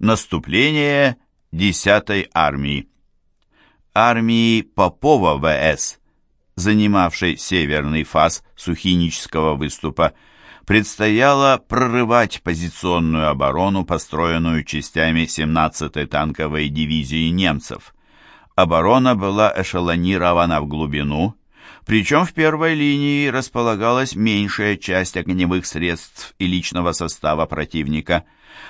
Наступление 10-й армии. Армии Попова ВС, занимавшей северный фас Сухинического выступа, предстояло прорывать позиционную оборону, построенную частями 17-й танковой дивизии немцев. Оборона была эшелонирована в глубину, причем в первой линии располагалась меньшая часть огневых средств и личного состава противника.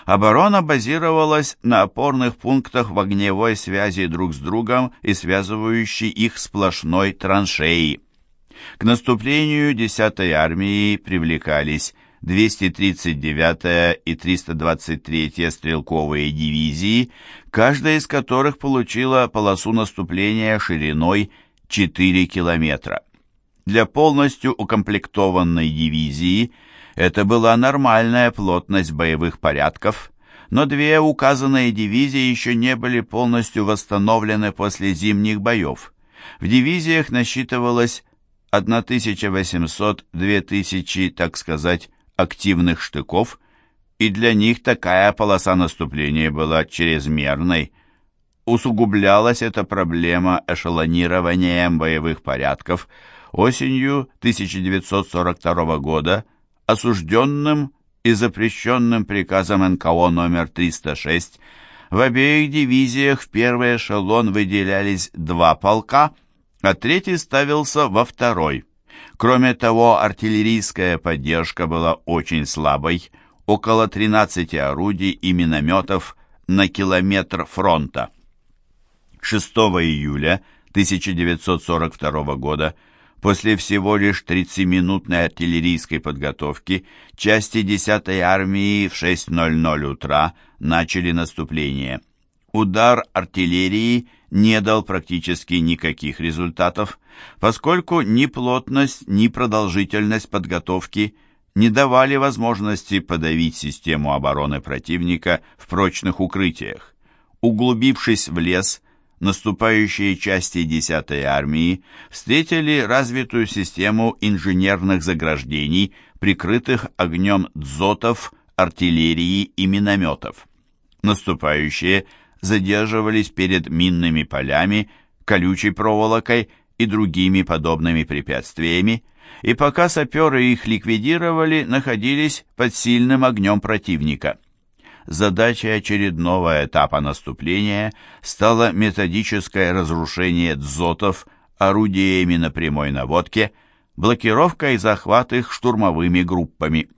Оборона базировалась на опорных пунктах в огневой связи друг с другом и связывающей их сплошной траншеи. К наступлению 10-й армии привлекались 239-я и 323-я стрелковые дивизии, каждая из которых получила полосу наступления шириной 4 километра. Для полностью укомплектованной дивизии это была нормальная плотность боевых порядков, но две указанные дивизии еще не были полностью восстановлены после зимних боев. В дивизиях насчитывалось 1800-2000, так сказать, активных штыков, и для них такая полоса наступления была чрезмерной. Усугублялась эта проблема эшелонированием боевых порядков осенью 1942 года осужденным и запрещенным приказом НКО номер 306 в обеих дивизиях в первый эшелон выделялись два полка, а третий ставился во второй. Кроме того, артиллерийская поддержка была очень слабой, около 13 орудий и минометов на километр фронта. 6 июля 1942 года после всего лишь 30-минутной артиллерийской подготовки части 10-й армии в 6.00 утра начали наступление. Удар артиллерии не дал практически никаких результатов, поскольку ни плотность, ни продолжительность подготовки не давали возможности подавить систему обороны противника в прочных укрытиях. Углубившись в лес, наступающие части 10-й армии встретили развитую систему инженерных заграждений, прикрытых огнем дзотов, артиллерии и минометов. Наступающие задерживались перед минными полями, колючей проволокой и другими подобными препятствиями, и пока саперы их ликвидировали, находились под сильным огнем противника. Задачей очередного этапа наступления стало методическое разрушение дзотов орудиями на прямой наводке, блокировка и захват их штурмовыми группами.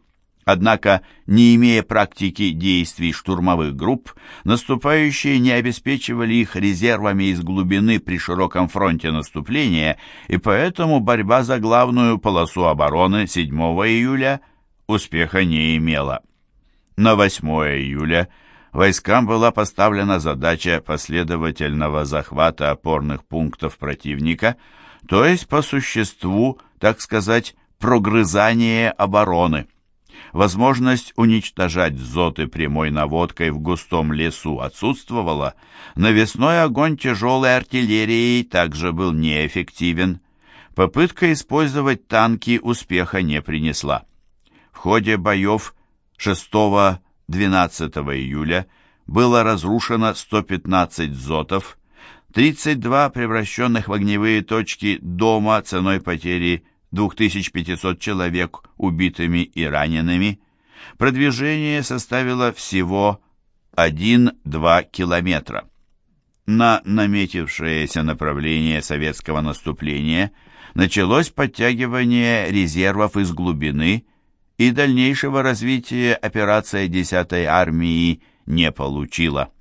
Однако, не имея практики действий штурмовых групп, наступающие не обеспечивали их резервами из глубины при широком фронте наступления, и поэтому борьба за главную полосу обороны 7 июля успеха не имела. На 8 июля войскам была поставлена задача последовательного захвата опорных пунктов противника, то есть по существу, так сказать, прогрызание обороны. Возможность уничтожать зоты прямой наводкой в густом лесу отсутствовала, навесной огонь тяжелой артиллерии также был неэффективен. Попытка использовать танки успеха не принесла. В ходе боев 6-12 июля было разрушено 115 зотов, 32 превращенных в огневые точки дома ценой потери 2500 человек убитыми и ранеными, продвижение составило всего 1-2 километра. На наметившееся направление советского наступления началось подтягивание резервов из глубины, и дальнейшего развития операция 10-й армии не получила.